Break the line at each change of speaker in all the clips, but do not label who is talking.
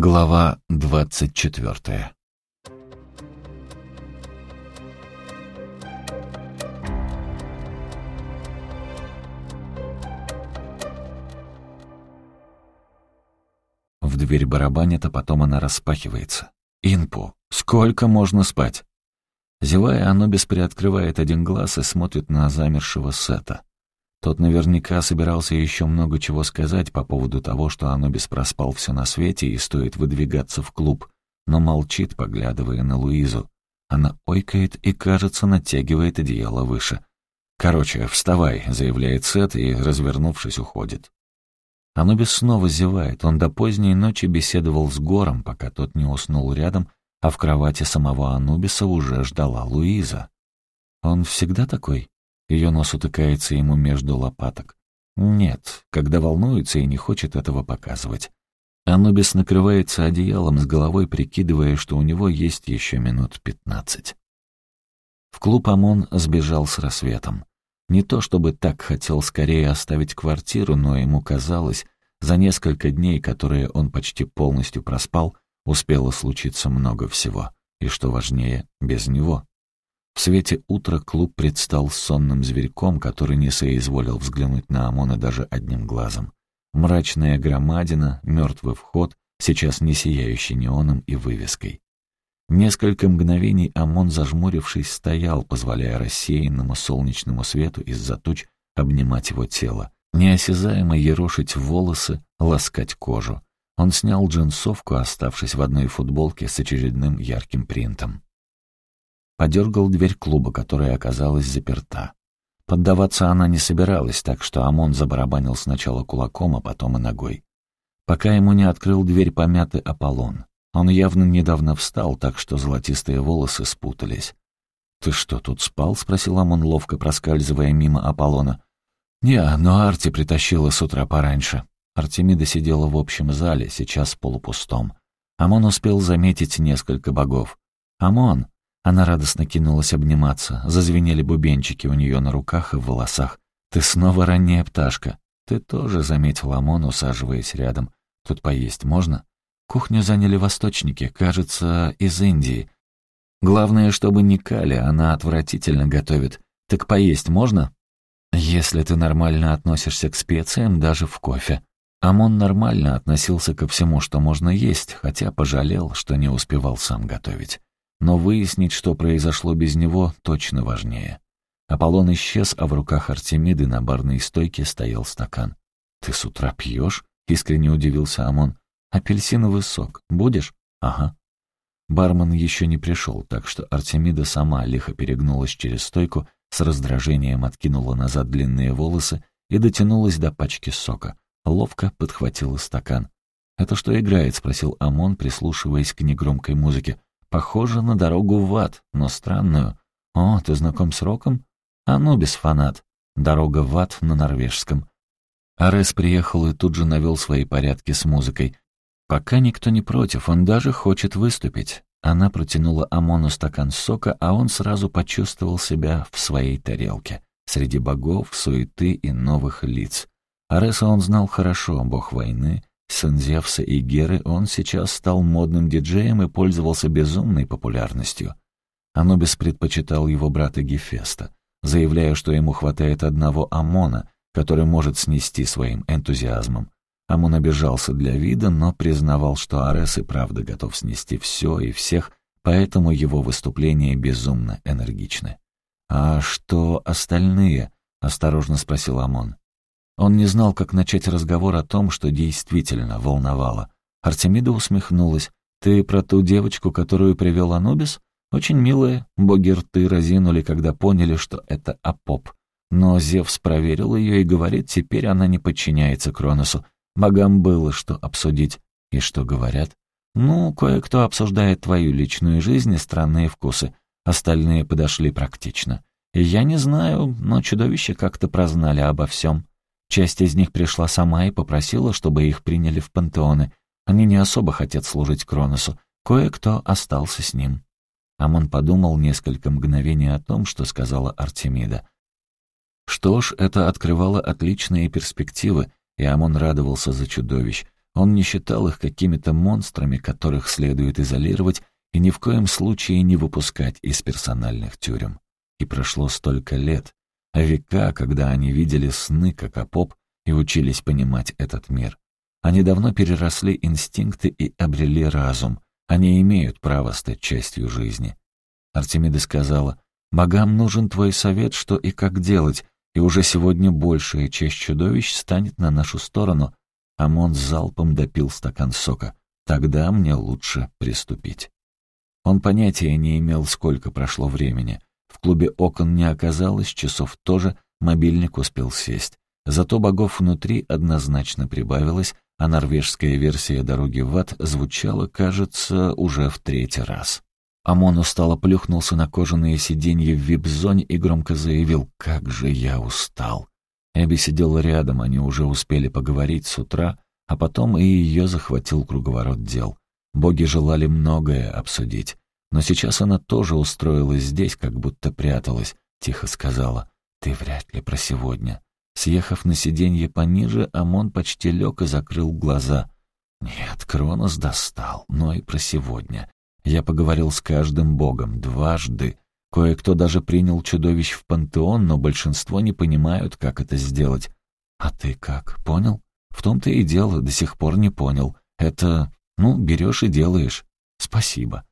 Глава двадцать четвертая. В дверь барабанит, а потом она распахивается. «Инпу, сколько можно спать?» Зевая, Анубис приоткрывает один глаз и смотрит на замершего Сета. Тот наверняка собирался еще много чего сказать по поводу того, что Анубис проспал все на свете и стоит выдвигаться в клуб, но молчит, поглядывая на Луизу. Она ойкает и, кажется, натягивает одеяло выше. «Короче, вставай», — заявляет Сет и, развернувшись, уходит. Анубис снова зевает. Он до поздней ночи беседовал с Гором, пока тот не уснул рядом, а в кровати самого Анубиса уже ждала Луиза. Он всегда такой? Ее нос утыкается ему между лопаток. Нет, когда волнуется и не хочет этого показывать. Анубис накрывается одеялом с головой, прикидывая, что у него есть еще минут пятнадцать. В клуб ОМОН сбежал с рассветом. Не то чтобы так хотел скорее оставить квартиру, но ему казалось, за несколько дней, которые он почти полностью проспал, успело случиться много всего. И что важнее, без него. В свете утра клуб предстал сонным зверьком, который не соизволил взглянуть на Амона даже одним глазом. Мрачная громадина, мертвый вход, сейчас не сияющий неоном и вывеской. Несколько мгновений Амон, зажмурившись, стоял, позволяя рассеянному солнечному свету из-за туч обнимать его тело, неосязаемо ерошить волосы, ласкать кожу. Он снял джинсовку, оставшись в одной футболке с очередным ярким принтом. Подергал дверь клуба, которая оказалась заперта. Поддаваться она не собиралась, так что Амон забарабанил сначала кулаком, а потом и ногой. Пока ему не открыл дверь помятый Аполлон. Он явно недавно встал, так что золотистые волосы спутались. «Ты что, тут спал?» — спросил Амон, ловко проскальзывая мимо Аполлона. «Не, но Арти притащила с утра пораньше». Артемида сидела в общем зале, сейчас полупустом. Амон успел заметить несколько богов. «Амон!» Она радостно кинулась обниматься. Зазвенели бубенчики у нее на руках и в волосах. «Ты снова ранняя пташка». «Ты тоже», — заметил Амон, усаживаясь рядом. «Тут поесть можно?» Кухню заняли восточники, кажется, из Индии. Главное, чтобы не кали, она отвратительно готовит. Так поесть можно? Если ты нормально относишься к специям, даже в кофе. Амон нормально относился ко всему, что можно есть, хотя пожалел, что не успевал сам готовить. Но выяснить, что произошло без него, точно важнее. Аполлон исчез, а в руках Артемиды на барной стойке стоял стакан. «Ты с утра пьешь?» — искренне удивился Амон. «Апельсиновый сок. Будешь?» «Ага». Бармен еще не пришел, так что Артемида сама лихо перегнулась через стойку, с раздражением откинула назад длинные волосы и дотянулась до пачки сока. Ловко подхватила стакан. «Это что играет?» — спросил Амон, прислушиваясь к негромкой музыке. Похоже на дорогу в ад, но странную. О, ты знаком с роком? Анубис фанат. Дорога в ад на норвежском. Арес приехал и тут же навел свои порядки с музыкой. Пока никто не против, он даже хочет выступить. Она протянула Амону стакан сока, а он сразу почувствовал себя в своей тарелке, среди богов, суеты и новых лиц. Ареса он знал хорошо, бог войны, Сын Зевса и Геры, он сейчас стал модным диджеем и пользовался безумной популярностью. Анубис предпочитал его брата Гефеста, заявляя, что ему хватает одного Амона, который может снести своим энтузиазмом. Амон обижался для вида, но признавал, что Арес и правда готов снести все и всех, поэтому его выступления безумно энергичны. «А что остальные?» — осторожно спросил Амон. Он не знал, как начать разговор о том, что действительно волновало. Артемида усмехнулась. «Ты про ту девочку, которую привел Анубис? Очень милая. Боги рты разинули, когда поняли, что это Апоп. Но Зевс проверил ее и говорит, теперь она не подчиняется Кроносу. Богам было что обсудить. И что говорят? Ну, кое-кто обсуждает твою личную жизнь и странные вкусы. Остальные подошли практично. Я не знаю, но чудовища как-то прознали обо всем. Часть из них пришла сама и попросила, чтобы их приняли в пантеоны. Они не особо хотят служить Кроносу. Кое-кто остался с ним. Амон подумал несколько мгновений о том, что сказала Артемида. Что ж, это открывало отличные перспективы, и Амон радовался за чудовищ. Он не считал их какими-то монстрами, которых следует изолировать и ни в коем случае не выпускать из персональных тюрем. И прошло столько лет, века, когда они видели сны как опоп и учились понимать этот мир. Они давно переросли инстинкты и обрели разум. Они имеют право стать частью жизни. Артемида сказала, «Богам нужен твой совет, что и как делать, и уже сегодня большая часть чудовищ станет на нашу сторону». Амон с залпом допил стакан сока. «Тогда мне лучше приступить». Он понятия не имел, сколько прошло времени. В клубе окон не оказалось, часов тоже, мобильник успел сесть. Зато богов внутри однозначно прибавилось, а норвежская версия «Дороги в ад» звучала, кажется, уже в третий раз. Амон устало плюхнулся на кожаные сиденья в вип-зоне и громко заявил «Как же я устал!». Эбби сидела рядом, они уже успели поговорить с утра, а потом и ее захватил круговорот дел. Боги желали многое обсудить. Но сейчас она тоже устроилась здесь, как будто пряталась, тихо сказала «Ты вряд ли про сегодня». Съехав на сиденье пониже, Амон почти лег и закрыл глаза. Нет, Кронос достал, но и про сегодня. Я поговорил с каждым богом дважды. Кое-кто даже принял чудовищ в пантеон, но большинство не понимают, как это сделать. А ты как, понял? В том-то и дело, до сих пор не понял. Это, ну, берешь и делаешь. Спасибо.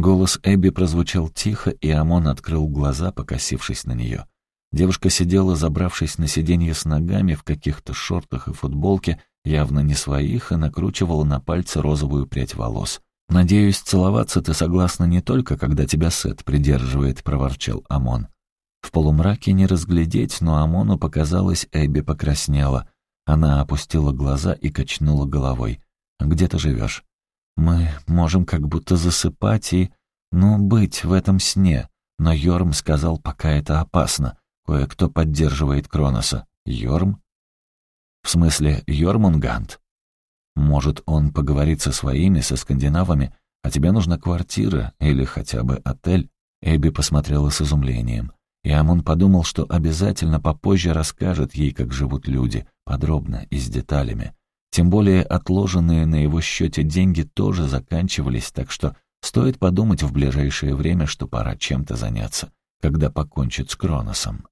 Голос Эбби прозвучал тихо, и Амон открыл глаза, покосившись на нее. Девушка сидела, забравшись на сиденье с ногами в каких-то шортах и футболке, явно не своих, и накручивала на пальцы розовую прядь волос. «Надеюсь, целоваться ты согласна не только, когда тебя Сет придерживает», — проворчал Амон. В полумраке не разглядеть, но Амону показалось, Эбби покраснела. Она опустила глаза и качнула головой. «Где ты живешь?» «Мы можем как будто засыпать и... ну, быть в этом сне», но Йорм сказал, пока это опасно. Кое-кто поддерживает Кроноса. Йорм? В смысле, Йормунгант? Может, он поговорит со своими, со скандинавами, а тебе нужна квартира или хотя бы отель? Эбби посмотрела с изумлением. И Амон подумал, что обязательно попозже расскажет ей, как живут люди, подробно и с деталями. Тем более отложенные на его счете деньги тоже заканчивались, так что стоит подумать в ближайшее время, что пора чем-то заняться, когда покончит с Кроносом.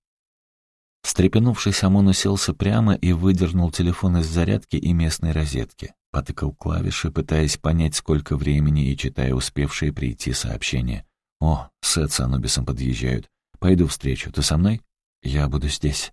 Встрепенувшись, Амон уселся прямо и выдернул телефон из зарядки и местной розетки. Потыкал клавиши, пытаясь понять, сколько времени, и читая успевшие прийти сообщения. «О, Сет с Анубисом подъезжают. Пойду встречу. Ты со мной?» «Я буду здесь».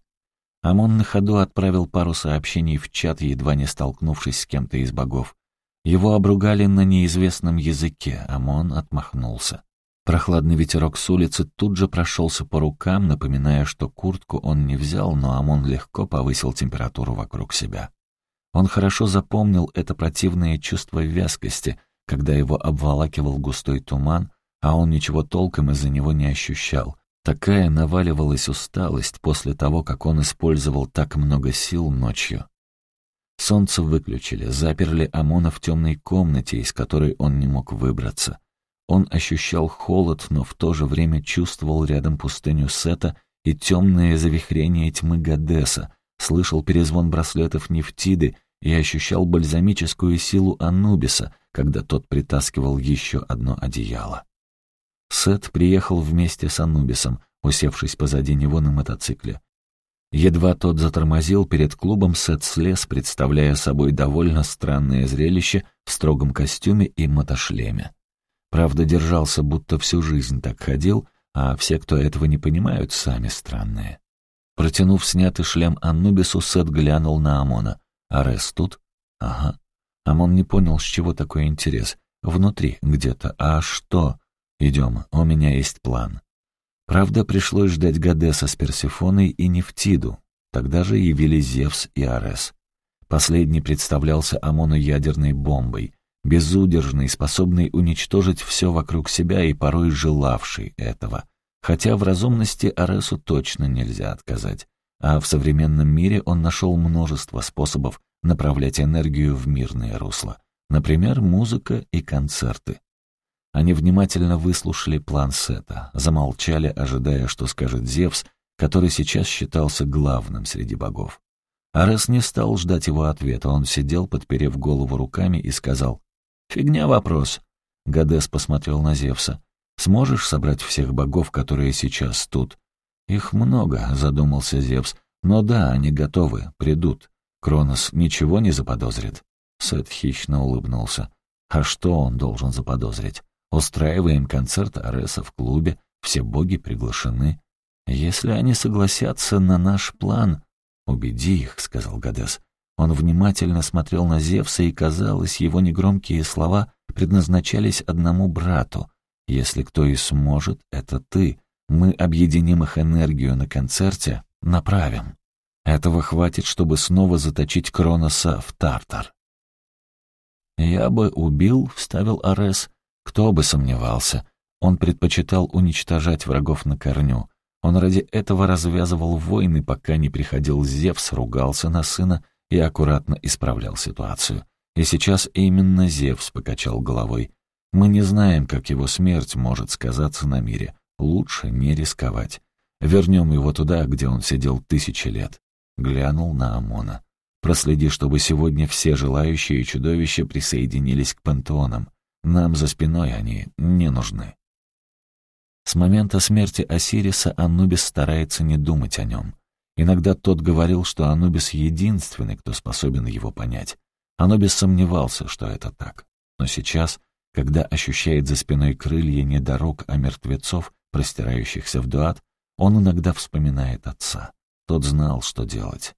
Амон на ходу отправил пару сообщений в чат, едва не столкнувшись с кем-то из богов. Его обругали на неизвестном языке, Амон отмахнулся. Прохладный ветерок с улицы тут же прошелся по рукам, напоминая, что куртку он не взял, но Амон легко повысил температуру вокруг себя. Он хорошо запомнил это противное чувство вязкости, когда его обволакивал густой туман, а он ничего толком из-за него не ощущал. Такая наваливалась усталость после того, как он использовал так много сил ночью. Солнце выключили, заперли Амона в темной комнате, из которой он не мог выбраться. Он ощущал холод, но в то же время чувствовал рядом пустыню Сета и темное завихрение тьмы Гадеса, слышал перезвон браслетов Нефтиды и ощущал бальзамическую силу Анубиса, когда тот притаскивал еще одно одеяло. Сет приехал вместе с Анубисом, усевшись позади него на мотоцикле. Едва тот затормозил перед клубом, Сет слез, представляя собой довольно странное зрелище в строгом костюме и мотошлеме. Правда, держался, будто всю жизнь так ходил, а все, кто этого не понимают, сами странные. Протянув снятый шлем Аннубису, Сет глянул на Амона. «Арес тут?» «Ага». Амон не понял, с чего такой интерес. «Внутри где-то. А что?» «Идем, у меня есть план». Правда, пришлось ждать Гадеса с Персифоной и Нефтиду. Тогда же явились Зевс и Арес. Последний представлялся Амону ядерной бомбой, безудержный, способный уничтожить все вокруг себя и порой желавший этого. Хотя в разумности Аресу точно нельзя отказать. А в современном мире он нашел множество способов направлять энергию в мирное русло. Например, музыка и концерты. Они внимательно выслушали план Сета, замолчали, ожидая, что скажет Зевс, который сейчас считался главным среди богов. Арес не стал ждать его ответа. Он сидел, подперев голову руками, и сказал, «Фигня вопрос». Гадес посмотрел на Зевса. «Сможешь собрать всех богов, которые сейчас тут?» «Их много», — задумался Зевс. «Но да, они готовы, придут. Кронос ничего не заподозрит?» Сет хищно улыбнулся. «А что он должен заподозрить? Устраиваем концерт Ареса в клубе, все боги приглашены. Если они согласятся на наш план...» «Убеди их», — сказал Гадес. Он внимательно смотрел на Зевса, и, казалось, его негромкие слова предназначались одному брату. «Если кто и сможет, это ты. Мы объединим их энергию на концерте, направим. Этого хватит, чтобы снова заточить Кроноса в Тартар». «Я бы убил», — вставил Арес. «Кто бы сомневался. Он предпочитал уничтожать врагов на корню. Он ради этого развязывал войны, пока не приходил Зевс, ругался на сына и аккуратно исправлял ситуацию. И сейчас именно Зевс покачал головой. Мы не знаем, как его смерть может сказаться на мире. Лучше не рисковать. Вернем его туда, где он сидел тысячи лет. Глянул на Амона. Проследи, чтобы сегодня все желающие чудовища присоединились к пантеонам. Нам за спиной они не нужны. С момента смерти Осириса Анубис старается не думать о нем. Иногда тот говорил, что Анубис единственный, кто способен его понять. Анубис сомневался, что это так. Но сейчас, когда ощущает за спиной крылья не дорог, а мертвецов, простирающихся в дуат, он иногда вспоминает отца. Тот знал, что делать.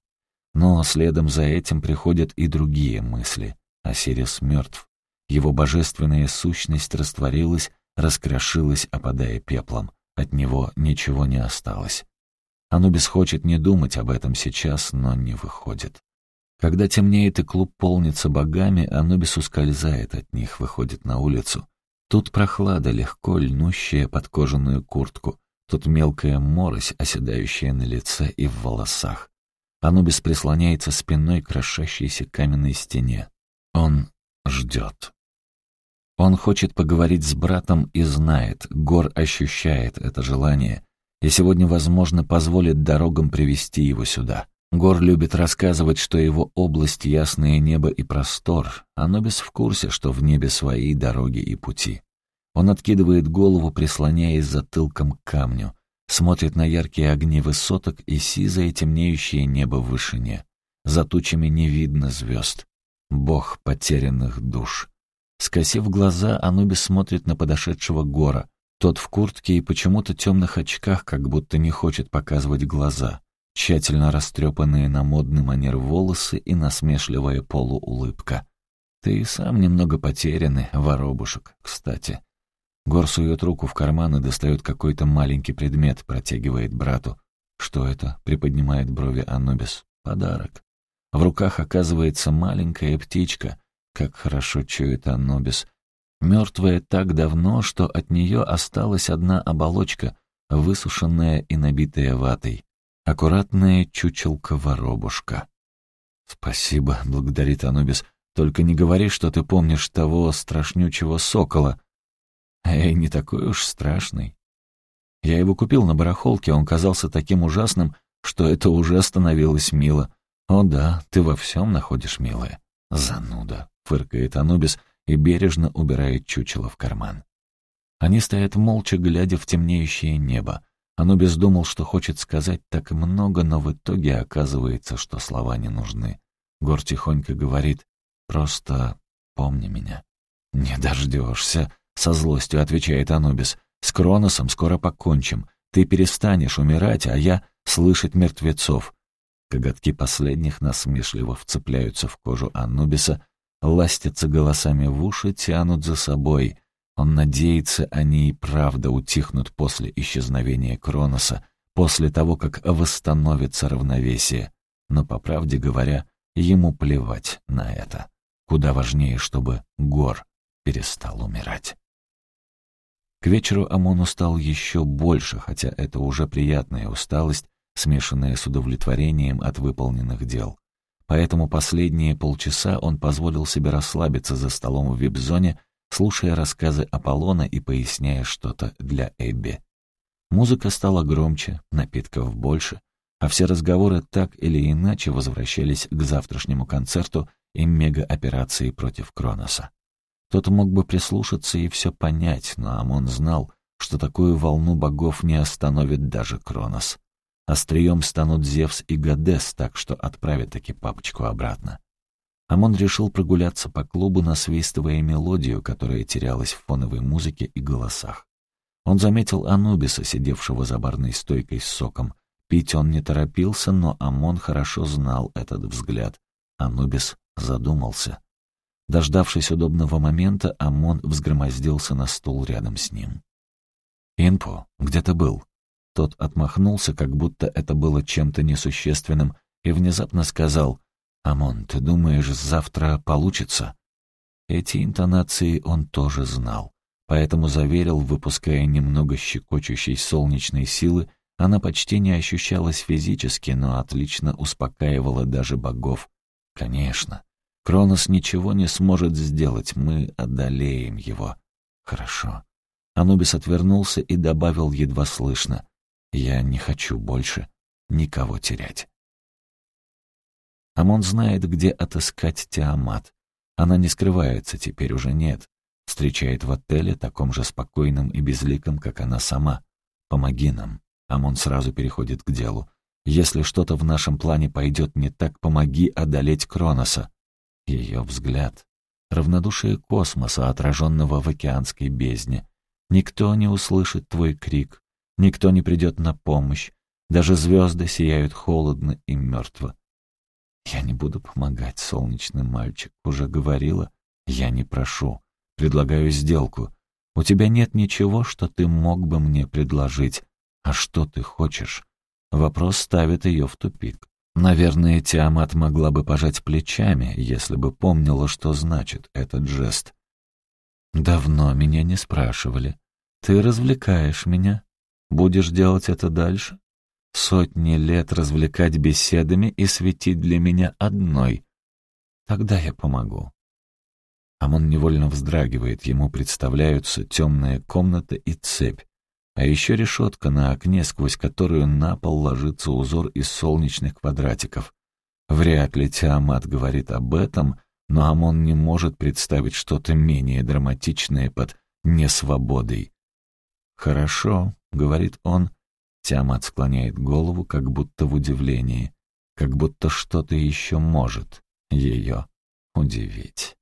Но следом за этим приходят и другие мысли. Осирис мертв. Его божественная сущность растворилась, раскрошилась, опадая пеплом. От него ничего не осталось. Анубис хочет не думать об этом сейчас, но не выходит. Когда темнеет и клуб полнится богами, Анубис ускользает от них, выходит на улицу. Тут прохлада, легко льнущая под кожаную куртку. Тут мелкая морось, оседающая на лице и в волосах. Анубис прислоняется спиной к крошащейся каменной стене. Он ждет. Он хочет поговорить с братом и знает, Гор ощущает это желание, и сегодня, возможно, позволит дорогам привести его сюда. Гор любит рассказывать, что его область — ясное небо и простор, а Нобис в курсе, что в небе свои дороги и пути. Он откидывает голову, прислоняясь затылком к камню, смотрит на яркие огни высоток и сизое темнеющее небо в вышине. За тучами не видно звезд. Бог потерянных душ. Скосив глаза, Анубис смотрит на подошедшего Гора, тот в куртке и почему-то темных очках, как будто не хочет показывать глаза. Тщательно растрепанные на модный манер волосы и насмешливая полуулыбка. «Ты сам немного потерянный, воробушек, кстати». Гор сует руку в карман и достает какой-то маленький предмет, протягивает брату. «Что это?» — приподнимает брови Анубис. «Подарок». В руках оказывается маленькая птичка. Как хорошо чует Анубис — Мертвая так давно, что от нее осталась одна оболочка, высушенная и набитая ватой. Аккуратная чучелка-воробушка. «Спасибо», — благодарит Анубис. «Только не говори, что ты помнишь того страшнючего сокола». «Эй, не такой уж страшный». Я его купил на барахолке, он казался таким ужасным, что это уже становилось мило. «О да, ты во всем находишь милое». «Зануда», — фыркает Анубис, и бережно убирает чучело в карман. Они стоят молча, глядя в темнеющее небо. Анубис думал, что хочет сказать так много, но в итоге оказывается, что слова не нужны. Гор тихонько говорит «Просто помни меня». «Не дождешься», — со злостью отвечает Анубис. «С Кроносом скоро покончим. Ты перестанешь умирать, а я — слышать мертвецов». Коготки последних насмешливо вцепляются в кожу Анубиса, ластятся голосами в уши, тянут за собой. Он надеется, они и правда утихнут после исчезновения Кроноса, после того, как восстановится равновесие. Но, по правде говоря, ему плевать на это. Куда важнее, чтобы Гор перестал умирать. К вечеру Амон устал еще больше, хотя это уже приятная усталость, смешанная с удовлетворением от выполненных дел. Поэтому последние полчаса он позволил себе расслабиться за столом в вип-зоне, слушая рассказы Аполлона и поясняя что-то для Эбби. Музыка стала громче, напитков больше. а все разговоры так или иначе возвращались к завтрашнему концерту и мега-операции против Кроноса. Тот мог бы прислушаться и все понять, но Амон знал, что такую волну богов не остановит даже Кронос. Острием станут Зевс и Гадес, так что отправят таки папочку обратно. Амон решил прогуляться по клубу, насвистывая мелодию, которая терялась в фоновой музыке и голосах. Он заметил Анубиса, сидевшего за барной стойкой с соком. Пить он не торопился, но Амон хорошо знал этот взгляд. Анубис задумался. Дождавшись удобного момента, Амон взгромоздился на стул рядом с ним. «Инпо, где ты был?» Тот отмахнулся, как будто это было чем-то несущественным, и внезапно сказал, «Амон, ты думаешь, завтра получится?» Эти интонации он тоже знал, поэтому заверил, выпуская немного щекочущей солнечной силы, она почти не ощущалась физически, но отлично успокаивала даже богов. «Конечно. Кронос ничего не сможет сделать, мы одолеем его». «Хорошо». Анубис отвернулся и добавил едва слышно. «Я не хочу больше никого терять». Амон знает, где отыскать Тиамат. Она не скрывается, теперь уже нет. Встречает в отеле, таком же спокойном и безликом, как она сама. «Помоги нам». Амон сразу переходит к делу. «Если что-то в нашем плане пойдет не так, помоги одолеть Кроноса». Ее взгляд. Равнодушие космоса, отраженного в океанской бездне. Никто не услышит твой крик. Никто не придет на помощь. Даже звезды сияют холодно и мертво. «Я не буду помогать, солнечный мальчик. Уже говорила. Я не прошу. Предлагаю сделку. У тебя нет ничего, что ты мог бы мне предложить. А что ты хочешь?» Вопрос ставит ее в тупик. Наверное, Тиамат могла бы пожать плечами, если бы помнила, что значит этот жест. «Давно меня не спрашивали. Ты развлекаешь меня. Будешь делать это дальше?» сотни лет развлекать беседами и светить для меня одной. Тогда я помогу. Амон невольно вздрагивает, ему представляются темная комната и цепь, а еще решетка на окне, сквозь которую на пол ложится узор из солнечных квадратиков. Вряд ли Тиамат говорит об этом, но Амон не может представить что-то менее драматичное под «несвободой». «Хорошо», — говорит он, Тиамат склоняет голову, как будто в удивлении, как будто что-то еще может ее удивить.